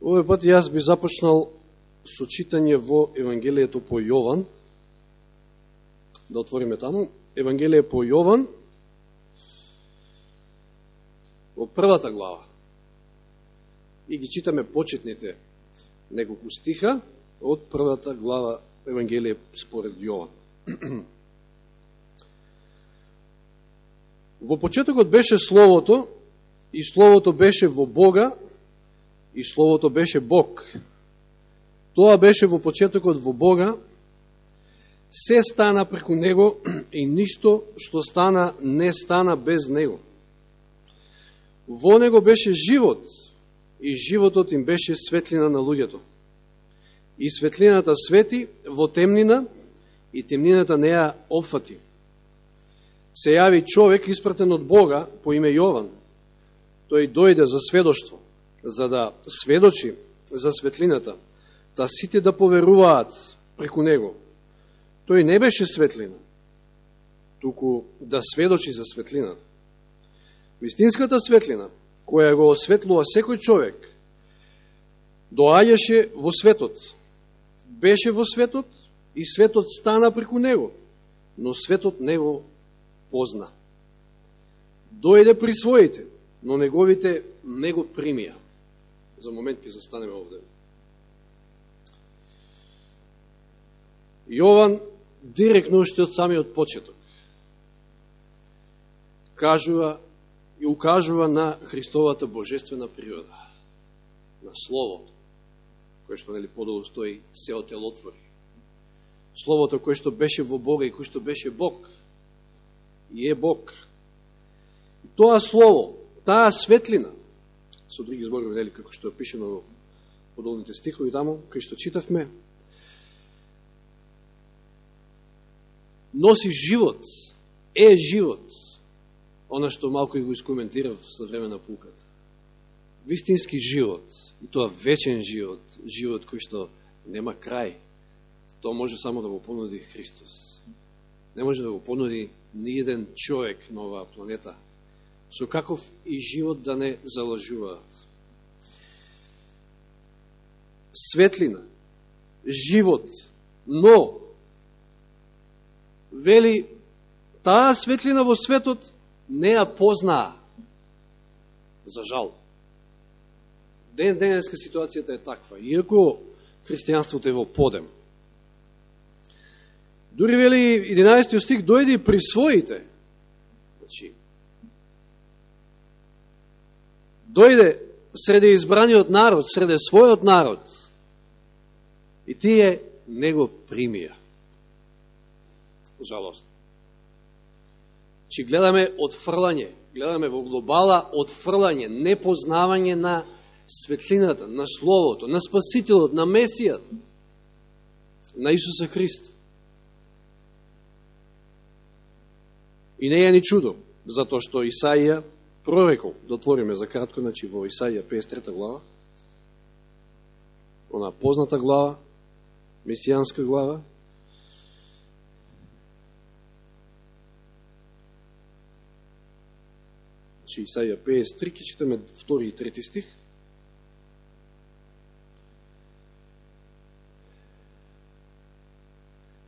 Овој пат јас би започнал со читање во Евангелието по Јован. Да отвориме таму. Евангелие по Јован, во првата глава. И ги читаме почетните неколку стиха од првата глава Евангелие според Јован. Во почетокот беше Словото, и Словото беше во Бога, и Словото беше Бог. Тоа беше во почетокот во Бога, се стана преку Него и ништо што стана не стана без Него. Во Него беше живот и животот им беше светлина на луѓето. И светлината свети во темнина и темнината не ја опфати. Се јави човек испратен од Бога по име Јован. Тој дојде за сведоштво за да сведочи за светлината, да сите да поверуваат преку него. Тој не беше светлина, туку да сведочи за светлината. Вистинската светлина, која го осветлува секој човек, доаѓаше во светот, беше во светот и светот стана преку него, но светот не го позна. Дојде при своите, но неговите не го примија за момент ќе застанеме овде. Јован директно уште од самиот почеток кажува и укажува на Христовата божествена природа, на Словото, кое што нели подолу стои се отелотвори. Словото кое што беше во Бога и кое што беше Бог и е Бог. Тоа Слово, таа светлина, со други зборови, нели, како што е пишено во подолните стихови таму, кај што читавме, носи живот, е живот, она што малко и го искоментирав со време на пуката. Вистински живот, и тоа вечен живот, живот кој што нема крај, тоа може само да го понуди Христос. Не може да го понуди ни еден човек на оваа планета, со каков и живот да не залажуваат. Светлина, живот, но, вели, таа светлина во светот не ја познаа. За жал. Ден денеска ситуацијата е таква. Иако христијанството е во подем. Дури вели 11 стих дојде при своите. Значи, дојде среде избраниот народ, среде својот народ, и тие не го примија. Жалост. Чи гледаме отфрлање, гледаме во глобала отфрлање, непознавање на светлината, на Словото, на Спасителот, на Месијат, на Исуса Христ. И не е ни чудо, затоа што Исаија прорекол, да отвориме за кратко, значи во Исаија 53 глава, она позната глава, месијанска глава, значи Исаија 53, ке читаме втори и трети стих,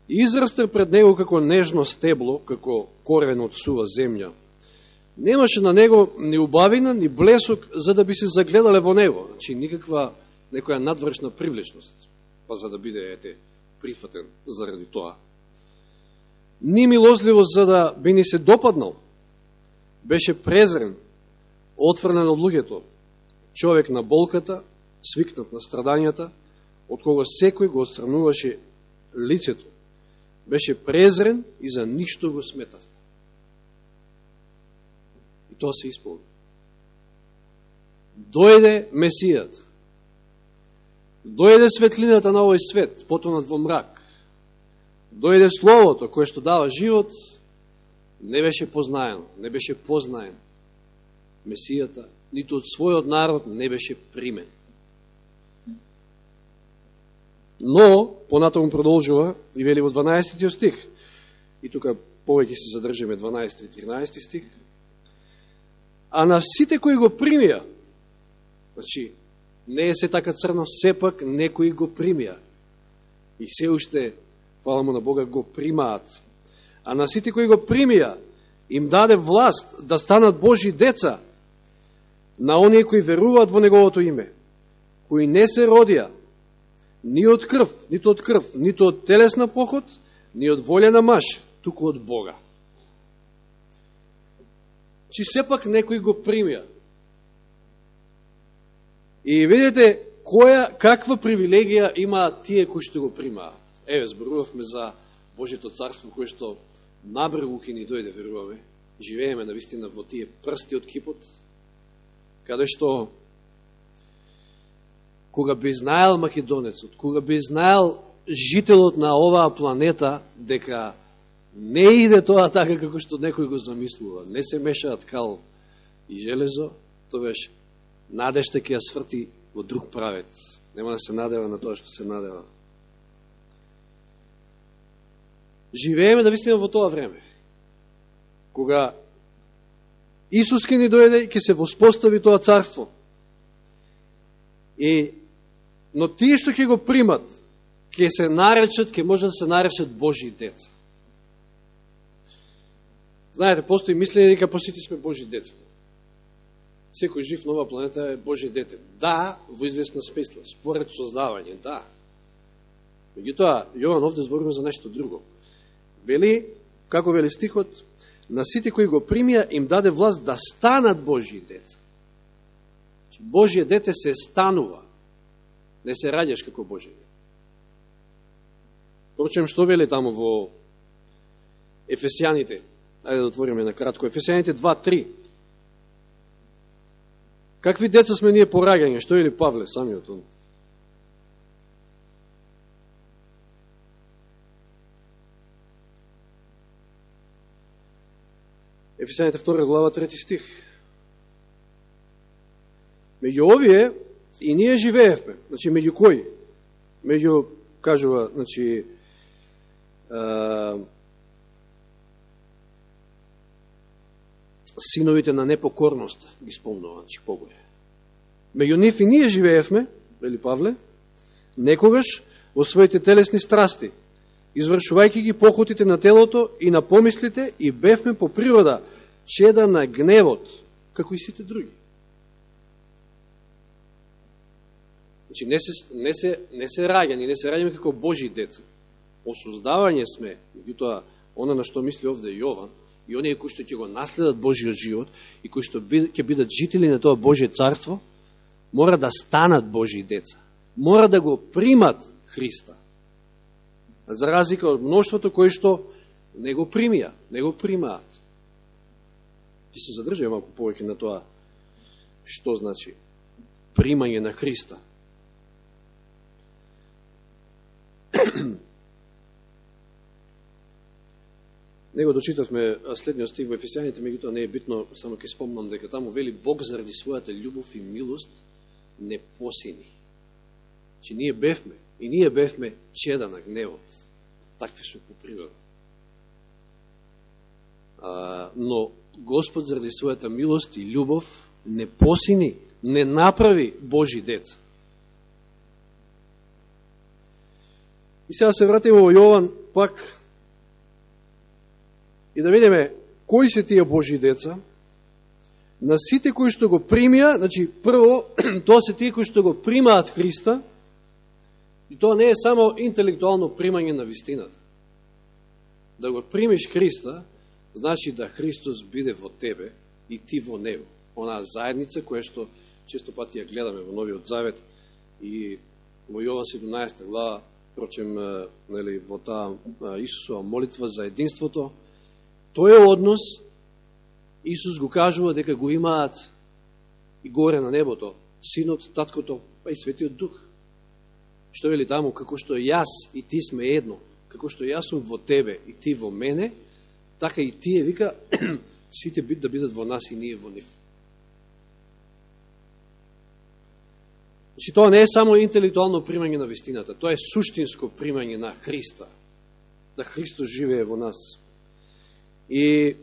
израсте пред него како нежно стебло, како корен од сува земја, немаше на него ни убавина, ни блесок, за да би се загледале во него. Значи, никаква некоја надвршна привлечност, па за да биде, ете, прифатен заради тоа. Ни милозливост за да би ни се допаднал. Беше презрен, отврнен од луѓето, човек на болката, свикнат на страдањата, од кого секој го отстрануваше лицето. Беше презрен и за ништо го сметав И тоа се исполни. Дојде Месијата, Дојде светлината на овој свет, потонат во мрак. Дојде Словото, кое што дава живот, не беше познаено, не беше познаен. Месијата, ниту од својот народ не беше примен. Но, понатаму продолжува и вели во 12 стих, и тука повеќе се задржиме 12 и 13 стих, а на сите кои го примија, значи, Не е се така црно, сепак некои го примија. И се уште, хвала му на Бога, го примаат. А на сите кои го примија, им даде власт да станат Божи деца, на оние кои веруваат во Неговото име, кои не се родија, ни од крв, нито од крв, нито од телесна поход, ни од волја на маж, туку од Бога че сепак некој го примија. И видите, која, каква привилегија имаат тие кои што го примаат. Еве, зборувавме за Божето царство, кое што набрегу ќе ни дојде, веруваме. Живееме на вистина во тие прсти од кипот, каде што кога би знаел македонецот, кога би знаел жителот на оваа планета дека не иде тоа така како што некој го замислува, не се мешаат кал и железо, тогаш надежта ќе ја сврти во друг правец. Нема да се надева на тоа што се надева. Живееме да вистина во тоа време, кога Исус ке ни дојде и ке се воспостави тоа царство. И, но тие што ќе го примат, ќе се наречат, ќе може да се наречат Божи деца. Знаете, постои мислење дека посети сме Божи деца. Секој жив нова планета е Божи дете. Да, во известна смисла, според создавање, да. Меѓутоа, Јован овде зборува за нешто друго. Вели, како вели стихот, на сите кои го примија им даде власт да станат Божи деца. Значи, Божие дете се станува, не се раѓаш како Божие дете. Прочем, што вели таму во Ефесијаните, ајде да отвориме на кратко, Ефесијаните 2.3. Какви деца сме ние пораѓање? Што или Павле, самиот он? Ефесијаните 2 глава 3 стих. Меѓу овие и ние живеевме. Значи, меѓу кои? Меѓу, кажува, значи, синовите на непокорноста, ги спомнува, значи побоја. Меѓу нив и ние живеевме, вели Павле, некогаш во своите телесни страсти, извршувајќи ги похотите на телото и на помислите, и бевме по природа чеда на гневот, како и сите други. Значи, не се, не се, не се раѓани, не се раѓаме како Божи деца. Осуздавање сме, тоа, она на што мисли овде Јован, и оние кои што ќе го наследат Божиот живот и кои што ќе бидат жители на тоа Божие царство, мора да станат Божи деца. Мора да го примат Христа. За разлика од мноштвото кои што не го примија, не го примаат. Ти се задржаме малку повеќе на тоа што значи примање на Христа. Него дочитавме следниот стих во Ефесијаните, меѓутоа не е битно, само ќе спомнам дека таму вели Бог заради својата љубов и милост не посини. Че значи, ние бевме, и ние бевме чеда на гневот. Такви сме по природа. А, но Господ заради својата милост и љубов не посини, не направи Божи деца. И сега се вратиме во Јован, пак и да видиме кои се тие Божи деца, на сите кои што го примија, значи прво, тоа се тие кои што го примаат Христа, и тоа не е само интелектуално примање на вистината. Да го примиш Христа, значи да Христос биде во тебе и ти во Него. Онаа заедница која што често пати ја гледаме во Новиот Завет и во Јован 17 глава, прочем, нели, во таа Исусова молитва за единството, Тој однос, Исус го кажува дека го имаат и горе на небото, Синот, Таткото, па и Светиот Дух. Што вели таму, како што јас и ти сме едно, како што јас сум во тебе и ти во мене, така и тие, вика, сите бит да бидат во нас и ние во нив. Значи, тоа не е само интелектуално примање на вистината, тоа е суштинско примање на Христа, да Христос живее во нас. И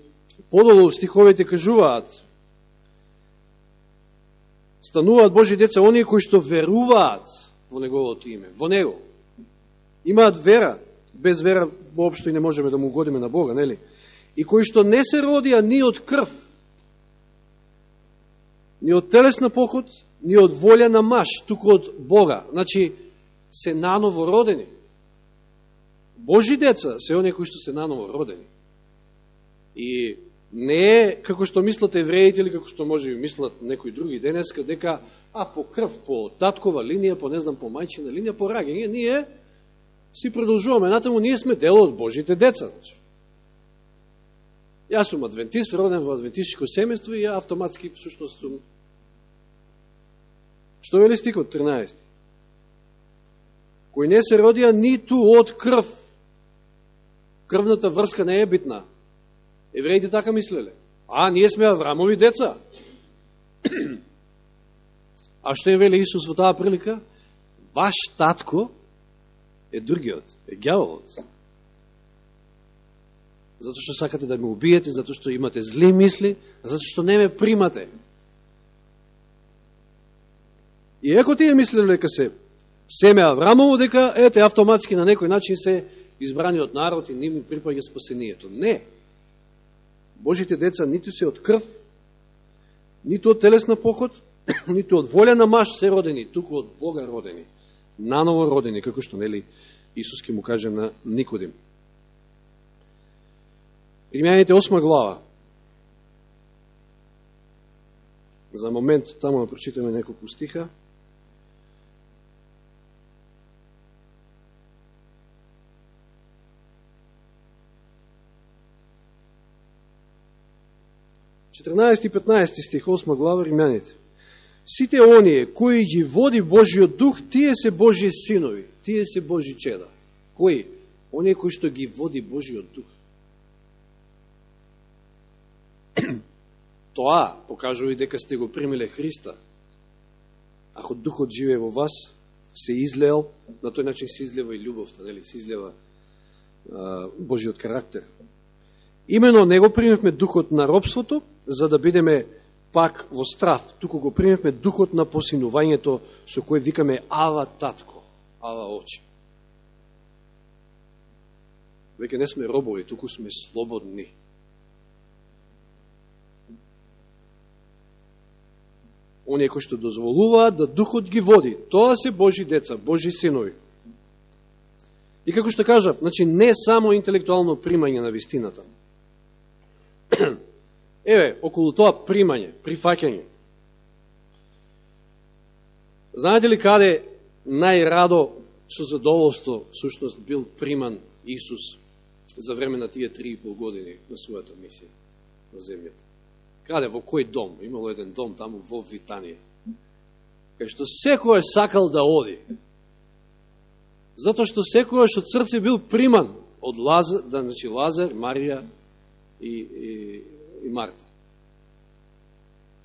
подолу стиховите кажуваат стануваат Божи деца оние кои што веруваат во Неговото име, во Него. Имаат вера, без вера воопшто и не можеме да му угодиме на Бога, нели? И кои што не се родија ни од крв, ни од телесна поход, ни од волја на маш, туку од Бога. Значи, се наново родени. Божи деца се оние кои што се наново родени. И не е како што мислат евреите или како што може би мислат некои други денеска, дека а по крв, по таткова линија, по не знам, по мајчина линија, по раѓање, ние си продолжуваме натаму, ние сме дел од Божите деца. Значи. Јас сум адвентист, роден во адвентистичко семејство и ја автоматски, всушност, сум... Што вели стикот 13? Кои не се родија ниту од крв. Крвната врска не е битна. Евреите така мислеле. А, ние сме Аврамови деца. А што е вели Исус во таа прилика? Ваш татко е другиот, е гјаволот. Зато што сакате да ме убиете, зато што имате зли мисли, зато што не ме примате. И еко тие мислеле дека се семе Аврамово, дека ете автоматски на некој начин се избрани од народ и ними припаѓа спасението. Не. Божите деца ниту се од крв, ниту од телесна поход, ниту од волја на маш се родени, туку од Бога родени, наново родени, како што нели Исус ке му каже на Никодим. Римјаните 8 глава. За момент таму да прочитаме неколку стиха. 14 и 15 стих, 8 глава, Римјаните. Сите оние кои ги води Божиот дух, тие се Божи синови, тие се Божи чеда. Кои? Оние кои што ги води Божиот дух. Тоа покажува и дека сте го примиле Христа. Ако духот живее во вас, се излеал, на тој начин се излева и љубовта, нели? се излева а, Божиот карактер. Имено него примевме духот на робството, за да бидеме пак во страф, туку го примевме духот на посинувањето со кој викаме Ава Татко, Ава Очи. Веќе не сме робови, туку сме слободни. Оние кои што дозволуваат да духот ги води, тоа се Божи деца, Божи синови. И како што кажа, значи не само интелектуално примање на вистината, Еве, околу тоа примање, прифаќање. Знаете ли каде најрадо со задоволство сушност бил приман Исус за време на тие три и пол години на својата мисија на земјата? Каде, во кој дом? Имало еден дом таму во Витанија. Кај што секој сакал да оди. Затоа што секојаш од срце бил приман од Лазар, да, значи Лазар, Марија и, и, и Марта.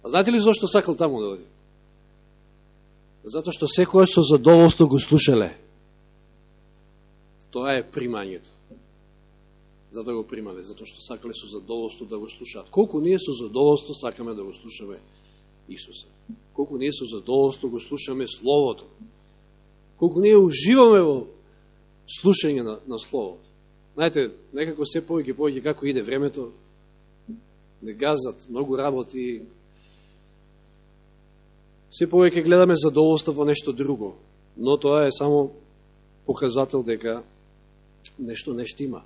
А знаете ли зашто сакал таму да оди? Зато што секоја со задоволство го слушале. Тоа е примањето. Зато го примале, затоа што сакале со задоволство да го слушаат. Колку ние со задоволство сакаме да го слушаме Исуса. Колку ние со задоволство го слушаме Словото. Колку ние уживаме во слушање на, на Словото. Знаете, некако се повеќе повеќе како иде времето, не газат, многу работи, се повеќе гледаме задоволство во нешто друго, но тоа е само показател дека нешто не штима.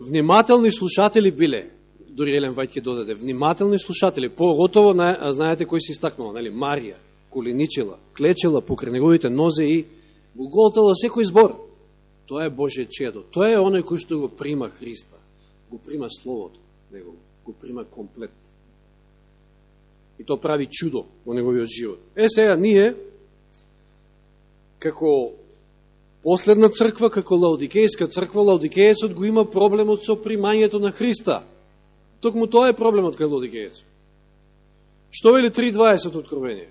Внимателни слушатели биле, дори Елен Вајт ќе додаде, внимателни слушатели, поготово, знаете кој се истакнува, нели, Марија, коленичила, клечела покрај неговите нозе и го голтала секој збор. Тоа е Божие чедо. Тоа е оној кој што го прима Христа го прима Словото, него го прима комплет. И то прави чудо во неговиот живот. Е, сега, ние, како последна црква, како Лаодикејска црква, Лаодикејецот го има проблемот со примањето на Христа. Токму тоа е проблемот кај Лаодикејецот. Што вели 3.20 откровение?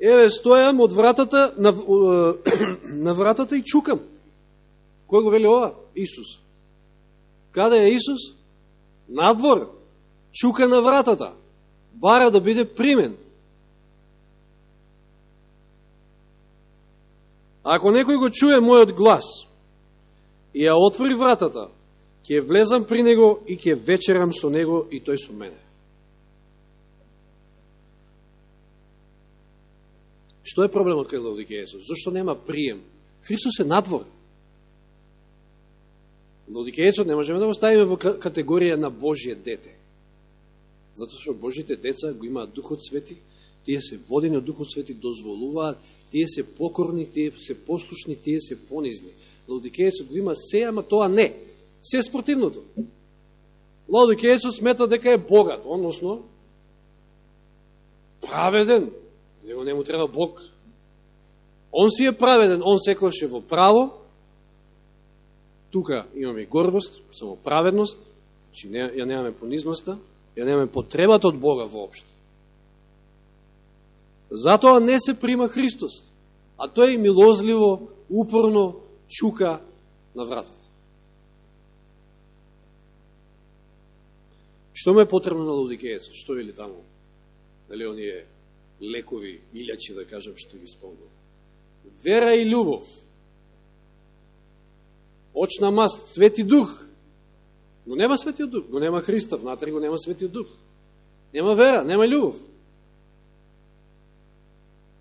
Еве, стојам од вратата, на, э, на вратата и чукам. Кој го вели ова? Исус. Каде е Исус? надвор, чука на вратата, бара да биде примен. Ако некој го чуе мојот глас и ја отвори вратата, ќе влезам при него и ќе вечерам со него и тој со мене. Што е проблемот кај Лаодикејецот? Зошто нема прием? Христос е надвор. Лаодикејецот не можеме да го ставиме во категорија на Божие дете. Затоа што Божите деца го имаат Духот Свети, тие се водени од Духот Свети, дозволуваат, тие се покорни, тие се послушни, тие се понизни. Лаодикејецот го има се, ама тоа не. Се спротивното. Лаодикејецот смета дека е богат, односно праведен, него не му треба Бог. Он си е праведен, он секојаш е во право, тука имаме гордост, само праведност, значи не, ја немаме понизноста, ја немаме потребата од Бога воопшто. Затоа не се прима Христос, а тој милозливо, упорно чука на вратата. Што ме е потребно на Лодикејецот? Што вели таму? Дали оние лекови, илјачи, да кажам, што ги спомнувам. Вера и љубов. Очна маст, свети дух. Но нема светиот дух, но нема Христов, внатре го нема светиот дух. Нема вера, нема љубов.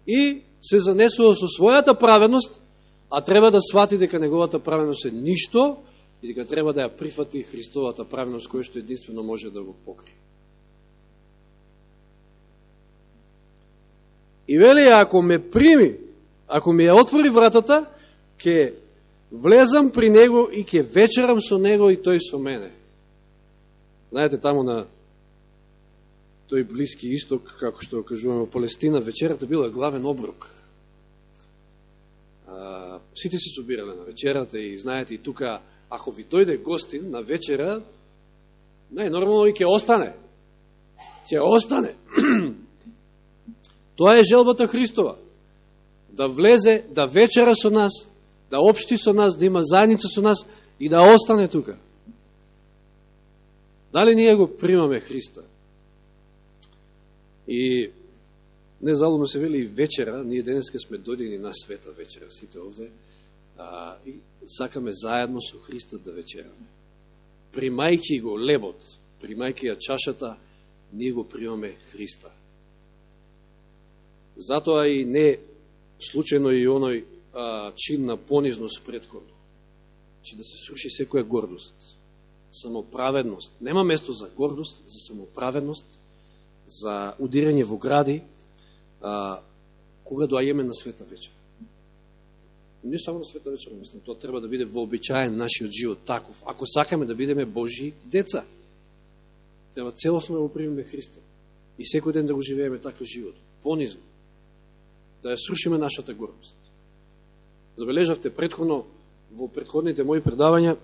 И се занесува со својата праведност, а треба да свати дека неговата праведност е ништо и дека треба да ја прифати Христовата праведност, која што единствено може да го покрие. И вели, ако ме прими, ако ми ја отвори вратата, ќе влезам при него и ќе вечерам со него и тој со мене. Знаете, таму на тој блиски исток, како што кажуваме во Палестина, вечерата била главен оброк. А, сите се собирале на вечерата и знаете и тука, ако ви дојде гостин на вечера, најнормално и ќе остане. Ќе остане. Тоа е желбата Христова. Да влезе, да вечера со нас, да обшти со нас, да има заедница со нас и да остане тука. Дали ние го примаме Христа? И не залудно се вели вечера, ние денеска сме дојдени на света вечера, сите овде, а, и сакаме заедно со Христа да вечераме. Примајки го лебот, примајки ја чашата, ние го примаме Христа. Затоа и не случајно и оној а, чин на понизност предходно. Че значи, да се сруши секоја гордост, самоправедност. Нема место за гордост, за самоправедност, за удирање во гради, а, кога доаѓаме на света вечер. Не само на света вечер, мислам, тоа треба да биде вообичаен нашиот живот таков. Ако сакаме да бидеме Божи деца, треба целосно да го примеме Христа. И секој ден да го живееме таков живот. Понизно да ја срушиме нашата гордост. Забележавте предходно, во предходните мои предавања,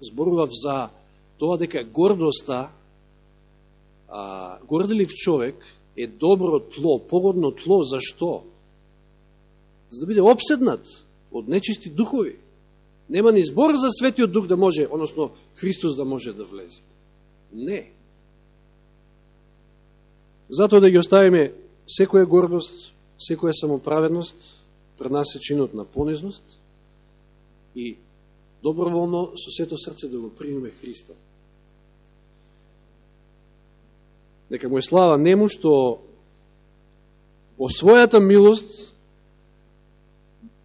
зборував за тоа дека гордоста, а, горделив човек е добро тло, погодно тло, зашто? За да биде обседнат од нечисти духови. Нема ни збор за светиот дух да може, односно Христос да може да влезе. Не. Затоа да ги оставиме секоја гордост, секоја самоправедност, пред нас е чинот на понизност и доброволно со сето срце да го примеме Христа. Нека му е слава нему што во својата милост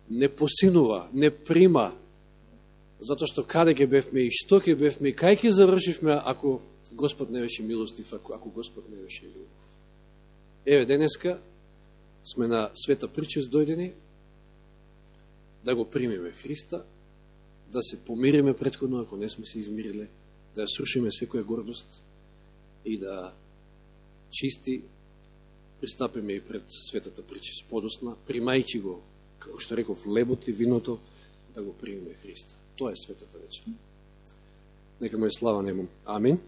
не посинува, не прима, затоа што каде ќе бевме и што ќе бевме и кај ќе завршивме ако Господ не беше милостив, ако, ако Господ не беше любов. Еве, денеска сме на света причест дојдени, да го примиме Христа, да се помириме предходно, ако не сме се измириле, да ја срушиме секоја гордост и да чисти пристапиме и пред светата причест подосна, примајќи го, како што реков, лебот и виното, да го примиме Христа. Тоа е светата вечер. Нека му е слава нему. Амин.